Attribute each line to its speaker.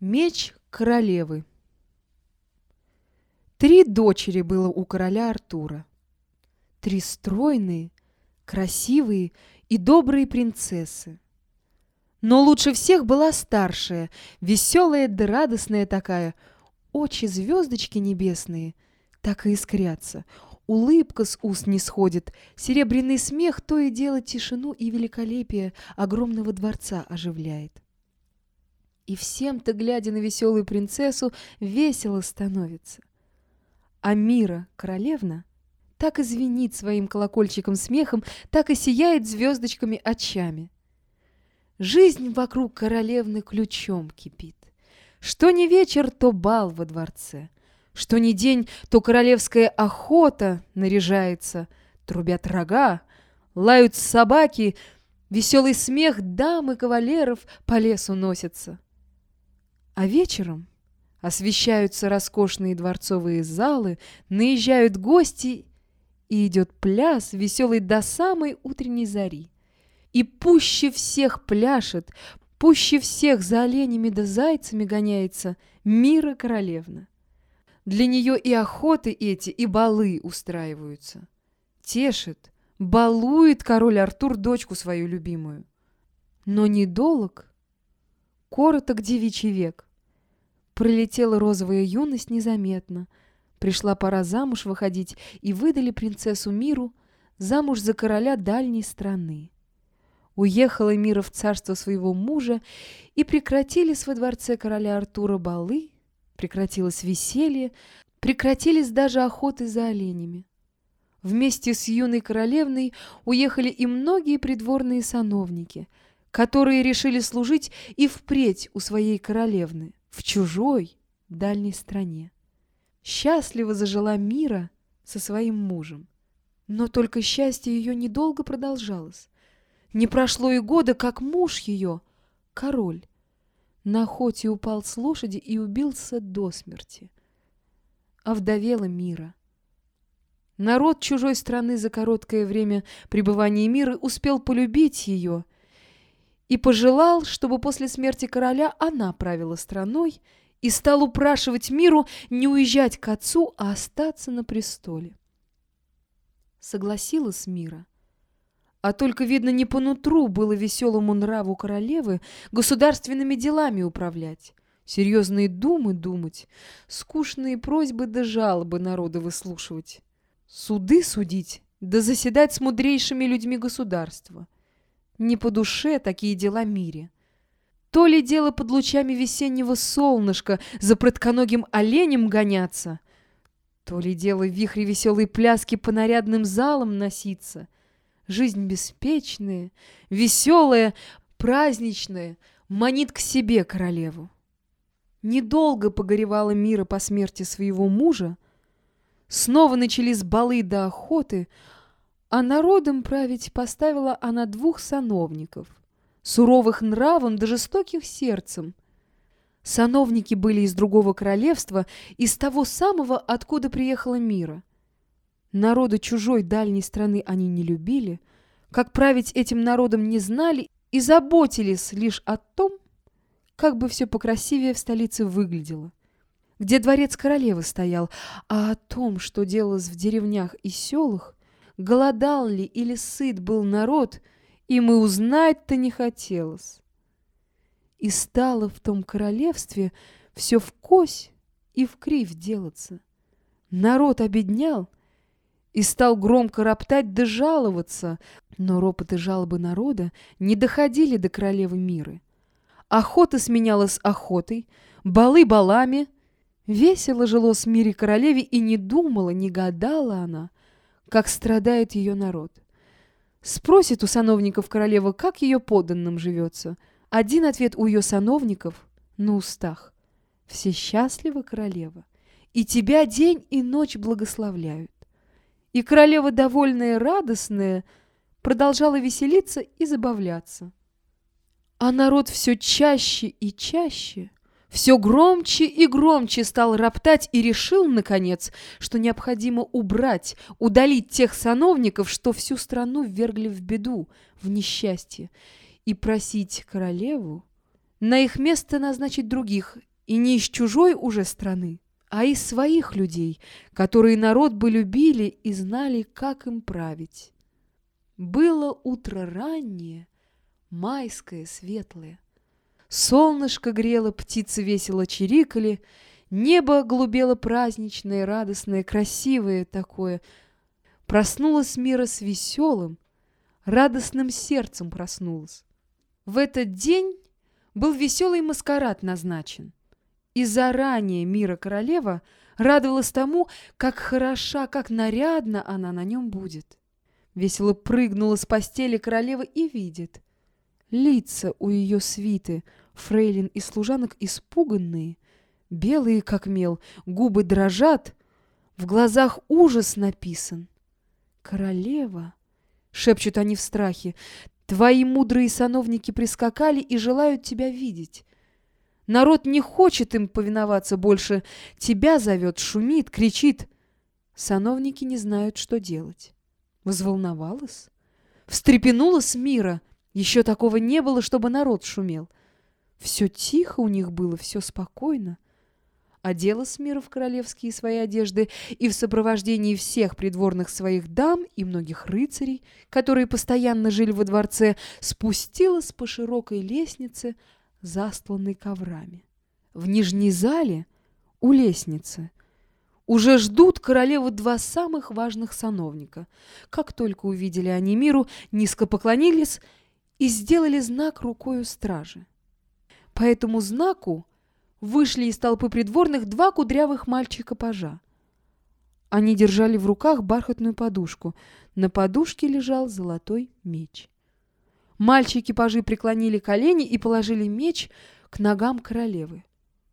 Speaker 1: Меч королевы. Три дочери было у короля Артура. Три стройные, красивые и добрые принцессы. Но лучше всех была старшая, веселая да радостная такая. Очи звездочки небесные так и искрятся. Улыбка с уст не сходит, серебряный смех то и дело тишину и великолепие огромного дворца оживляет. И всем-то, глядя на веселую принцессу, весело становится. А Мира, королевна, так и звенит своим колокольчиком смехом, так и сияет звездочками очами. Жизнь вокруг королевны ключом кипит. Что не вечер, то бал во дворце. Что не день, то королевская охота наряжается. Трубят рога, лают собаки, веселый смех дам и кавалеров по лесу носится. А вечером освещаются роскошные дворцовые залы, наезжают гости, и идет пляс, веселый до самой утренней зари. И пуще всех пляшет, пуще всех за оленями да зайцами гоняется Мира Королевна. Для нее и охоты эти, и балы устраиваются. Тешит, балует король Артур дочку свою любимую. Но недолг, короток девичий век. Пролетела розовая юность незаметно. Пришла пора замуж выходить, и выдали принцессу Миру замуж за короля дальней страны. Уехала Мира в царство своего мужа, и прекратились во дворце короля Артура балы, прекратилось веселье, прекратились даже охоты за оленями. Вместе с юной королевной уехали и многие придворные сановники, которые решили служить и впредь у своей королевны в чужой дальней стране. Счастливо зажила Мира со своим мужем. Но только счастье ее недолго продолжалось. Не прошло и года, как муж ее, король, на охоте упал с лошади и убился до смерти. Овдовела Мира. Народ чужой страны за короткое время пребывания Мира успел полюбить ее и пожелал, чтобы после смерти короля она правила страной и стал упрашивать Миру не уезжать к отцу, а остаться на престоле. Согласилась Мира. А только, видно, не по нутру было веселому нраву королевы государственными делами управлять, серьезные думы думать, скучные просьбы да жалобы народа выслушивать, суды судить да заседать с мудрейшими людьми государства. Не по душе такие дела мире. То ли дело под лучами весеннего солнышка за протконогим оленем гоняться, то ли дело в вихре веселой пляски по нарядным залам носиться — Жизнь беспечная, веселая, праздничная, манит к себе королеву. Недолго погоревала Мира по смерти своего мужа, снова начались балы до охоты, а народом править поставила она двух сановников, суровых нравом да жестоких сердцем. Сановники были из другого королевства, из того самого, откуда приехала Мира. Народа чужой дальней страны они не любили, как править этим народом не знали и заботились лишь о том, как бы все покрасивее в столице выглядело, где дворец королевы стоял, а о том, что делалось в деревнях и селах, голодал ли или сыт был народ, им и узнать-то не хотелось. И стало в том королевстве все в кось и в кривь делаться. Народ обеднял — и стал громко роптать да жаловаться, но ропоты жалобы народа не доходили до королевы Миры. Охота сменялась охотой, балы балами. Весело жило с Мире королеве и не думала, не гадала она, как страдает ее народ. Спросит у сановников королева, как ее подданным живется. Один ответ у ее сановников на устах. Все счастливы, королева, и тебя день и ночь благословляют. И королева, довольная и радостная, продолжала веселиться и забавляться. А народ все чаще и чаще, все громче и громче стал роптать и решил, наконец, что необходимо убрать, удалить тех сановников, что всю страну ввергли в беду, в несчастье, и просить королеву на их место назначить других, и не из чужой уже страны, а из своих людей, которые народ бы любили и знали, как им править. Было утро раннее, майское, светлое. Солнышко грело, птицы весело чирикали, небо голубело праздничное, радостное, красивое такое. Проснулась мира с веселым, радостным сердцем проснулась. В этот день был веселый маскарад назначен. И заранее мира королева радовалась тому, как хороша, как нарядна она на нем будет. Весело прыгнула с постели королева и видит. Лица у ее свиты, фрейлин и служанок испуганные, белые как мел, губы дрожат, в глазах ужас написан. «Королева!» — шепчут они в страхе. «Твои мудрые сановники прискакали и желают тебя видеть. Народ не хочет им повиноваться больше. Тебя зовет, шумит, кричит. Сановники не знают, что делать. Взволновалась? Встрепенулась мира. Еще такого не было, чтобы народ шумел. Все тихо у них было, все спокойно. Одела Смира в королевские свои одежды и в сопровождении всех придворных своих дам и многих рыцарей, которые постоянно жили во дворце, спустилась по широкой лестнице, застланной коврами. В нижней зале, у лестницы, уже ждут королевы два самых важных сановника. Как только увидели они миру, низко поклонились и сделали знак рукою стражи. По этому знаку вышли из толпы придворных два кудрявых мальчика-пажа. Они держали в руках бархатную подушку. На подушке лежал золотой меч. Мальчики-пажи преклонили колени и положили меч к ногам королевы.